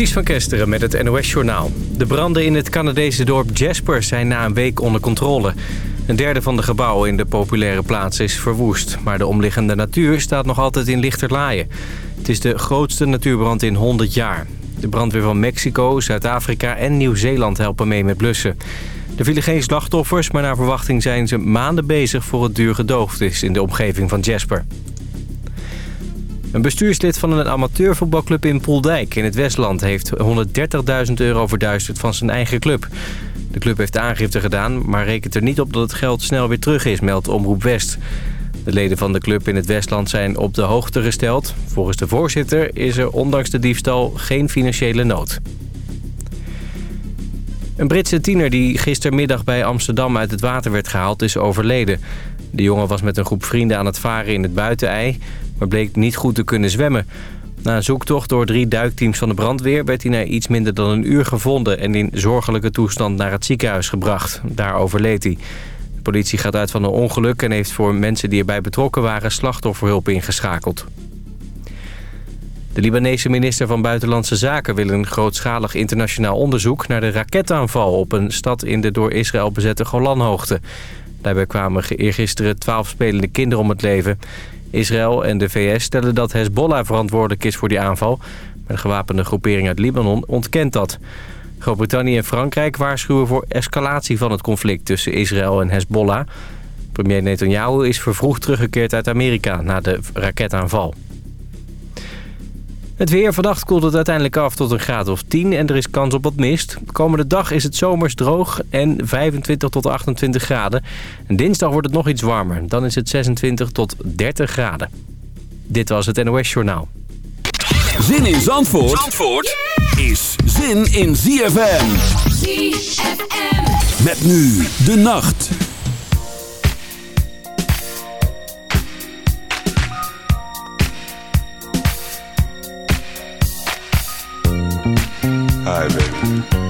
Ties van Kesteren met het NOS-journaal. De branden in het Canadese dorp Jasper zijn na een week onder controle. Een derde van de gebouwen in de populaire plaats is verwoest. Maar de omliggende natuur staat nog altijd in lichterlaaien. Het is de grootste natuurbrand in 100 jaar. De brandweer van Mexico, Zuid-Afrika en Nieuw-Zeeland helpen mee met blussen. Er vielen geen slachtoffers, maar naar verwachting zijn ze maanden bezig... voor het duur gedoofd is in de omgeving van Jasper. Een bestuurslid van een amateurvoetbalclub in Poeldijk in het Westland... heeft 130.000 euro verduisterd van zijn eigen club. De club heeft aangifte gedaan, maar rekent er niet op dat het geld snel weer terug is, meldt Omroep West. De leden van de club in het Westland zijn op de hoogte gesteld. Volgens de voorzitter is er ondanks de diefstal geen financiële nood. Een Britse tiener die gistermiddag bij Amsterdam uit het water werd gehaald is overleden. De jongen was met een groep vrienden aan het varen in het buitenei maar bleek niet goed te kunnen zwemmen. Na een zoektocht door drie duikteams van de brandweer... werd hij na iets minder dan een uur gevonden... en in zorgelijke toestand naar het ziekenhuis gebracht. Daar overleed hij. De politie gaat uit van een ongeluk... en heeft voor mensen die erbij betrokken waren... slachtofferhulp ingeschakeld. De Libanese minister van Buitenlandse Zaken wil een grootschalig internationaal onderzoek... naar de raketaanval op een stad in de door Israël bezette Golanhoogte. Daarbij kwamen eergisteren twaalf spelende kinderen om het leven. Israël en de VS stellen dat Hezbollah verantwoordelijk is voor die aanval. Maar de gewapende groepering uit Libanon ontkent dat. Groot-Brittannië en Frankrijk waarschuwen voor escalatie van het conflict tussen Israël en Hezbollah. Premier Netanyahu is vervroegd teruggekeerd uit Amerika na de raketaanval. Het weer. Vannacht koelt het uiteindelijk af tot een graad of 10 en er is kans op wat mist. De komende dag is het zomers droog en 25 tot 28 graden. En dinsdag wordt het nog iets warmer. Dan is het 26 tot 30 graden. Dit was het NOS Journaal. Zin in Zandvoort, Zandvoort is zin in ZFM. ZFM. Met nu de nacht. Hi,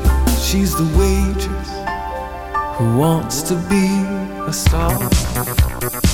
she's the waitress who wants to be a star.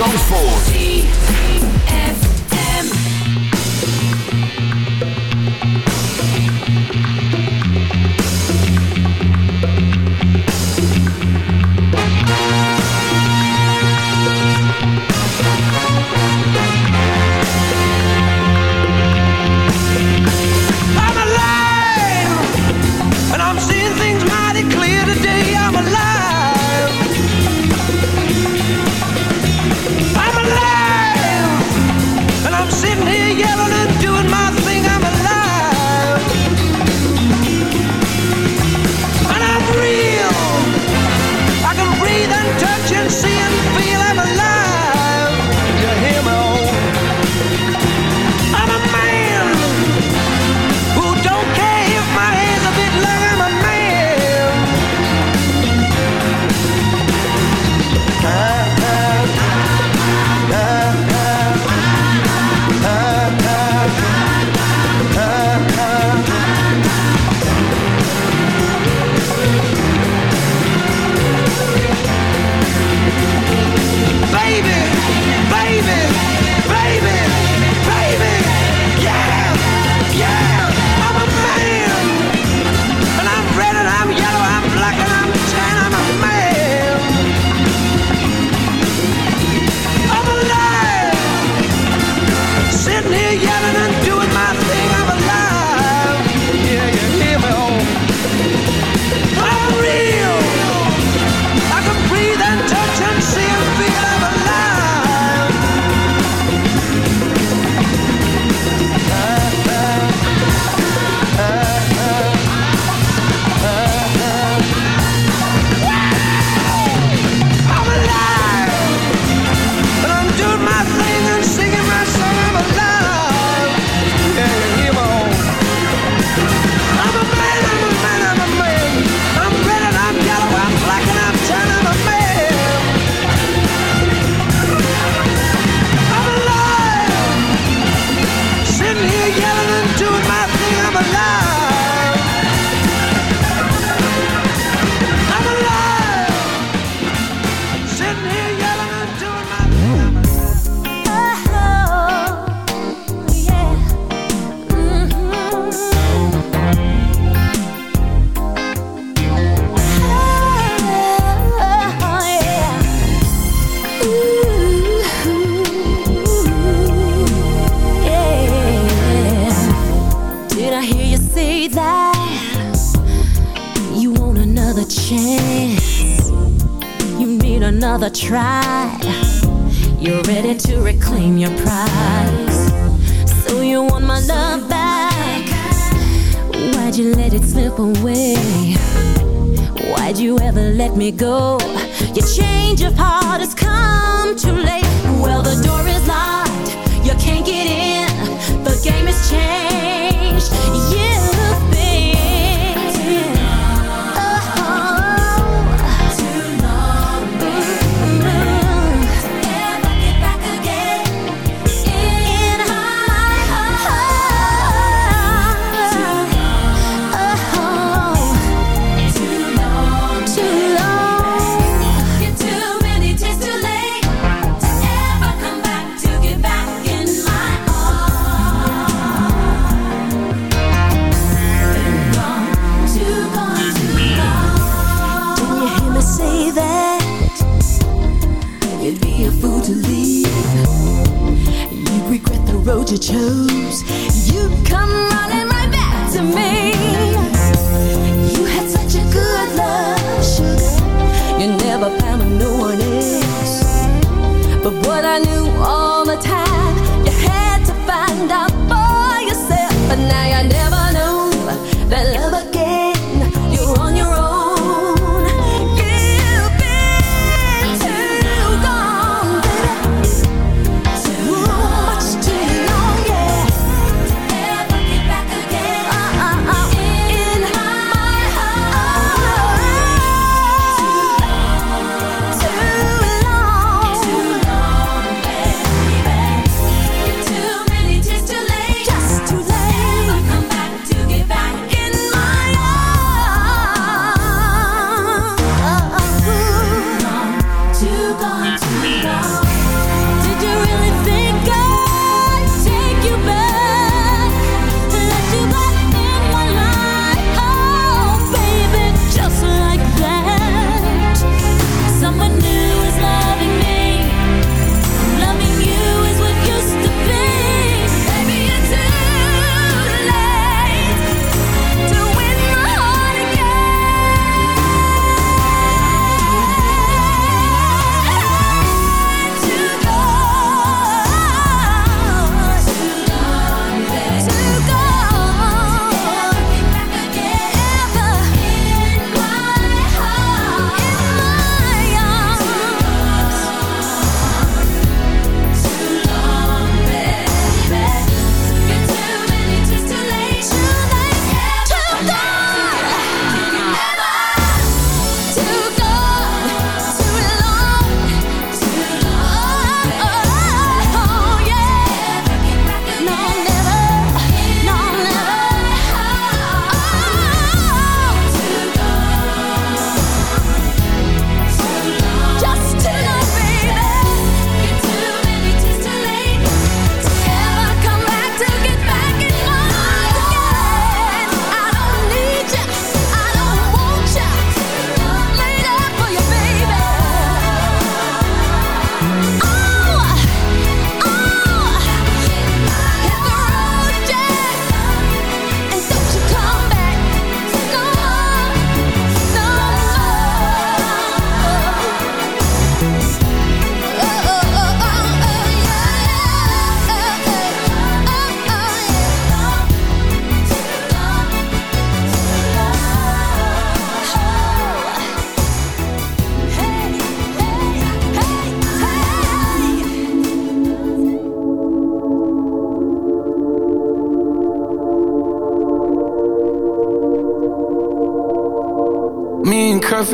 Zandvoort.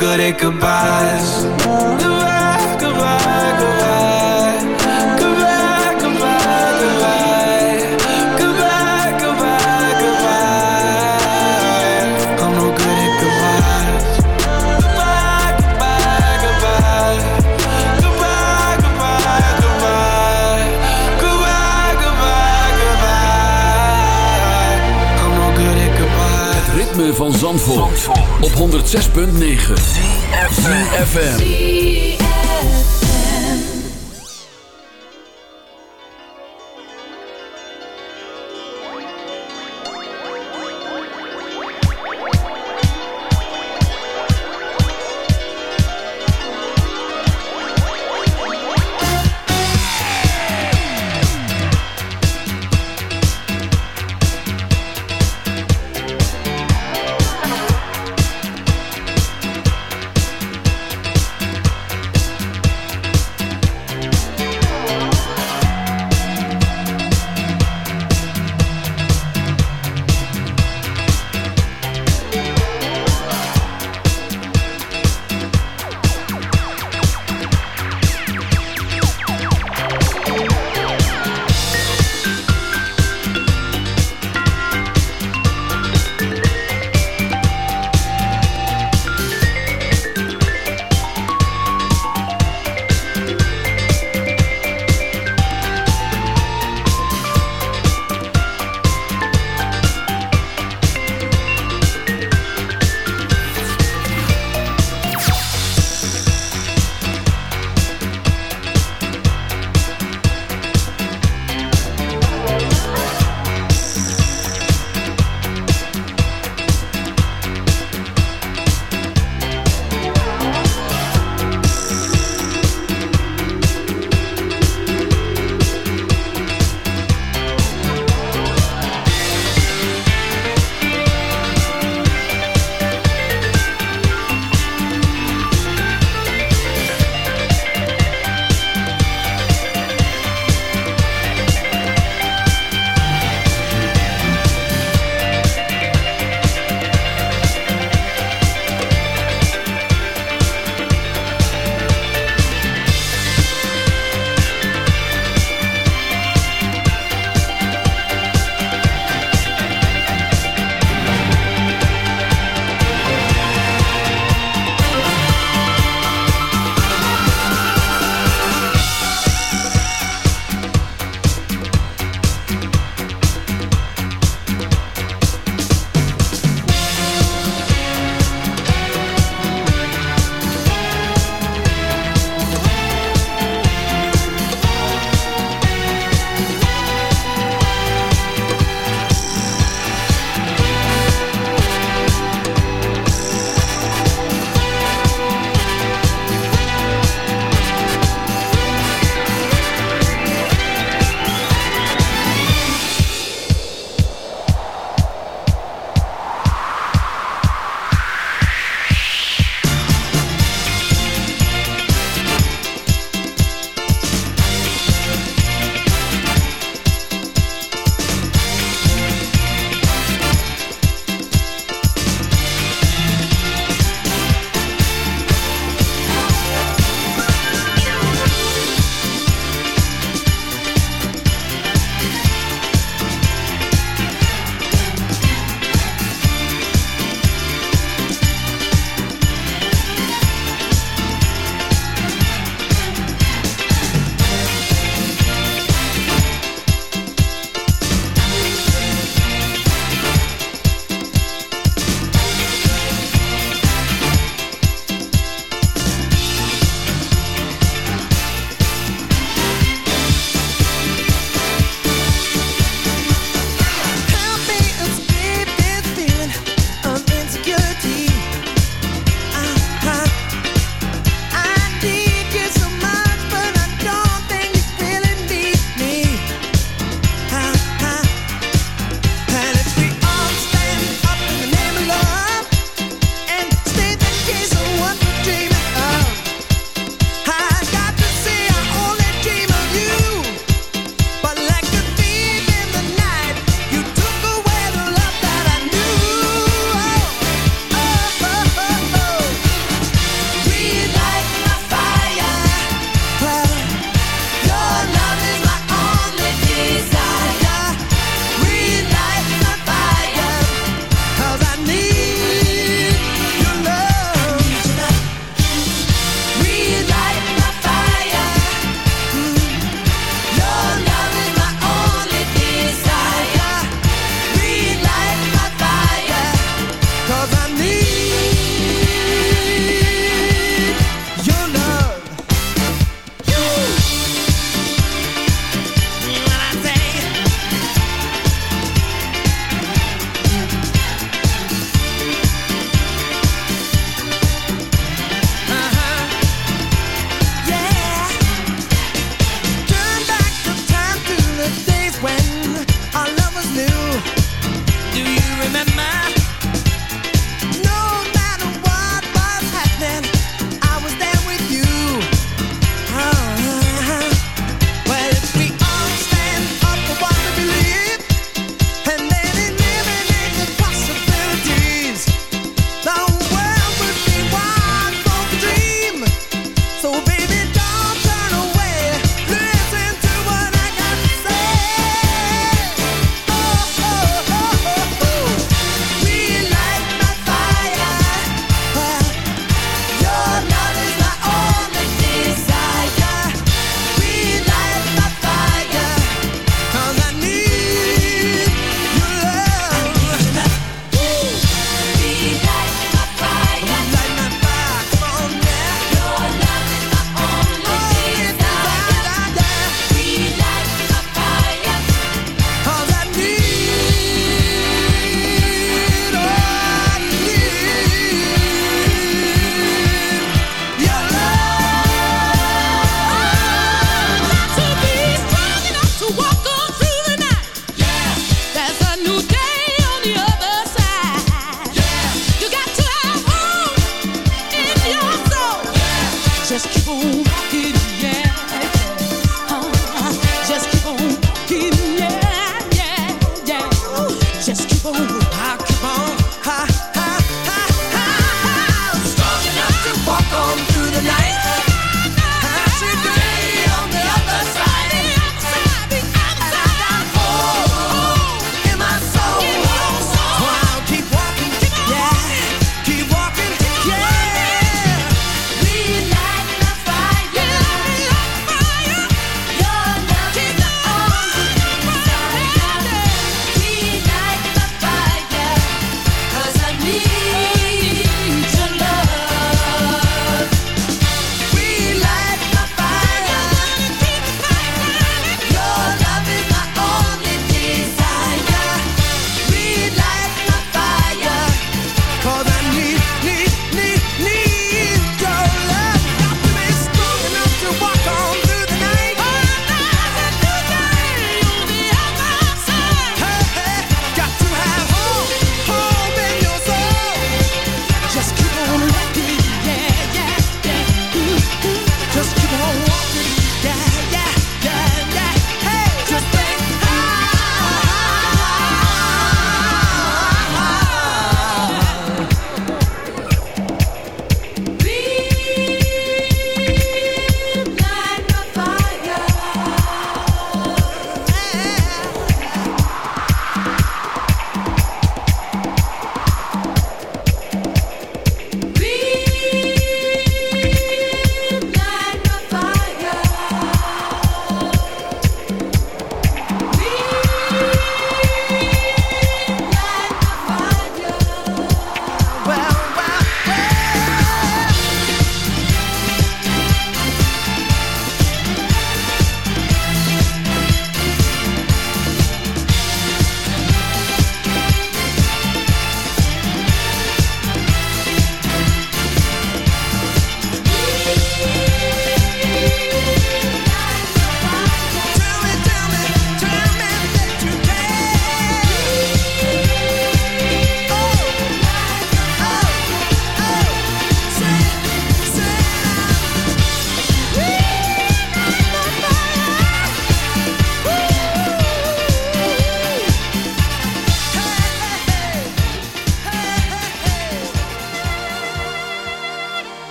good at goodbyes. 106.9 FM.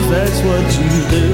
that's what you do.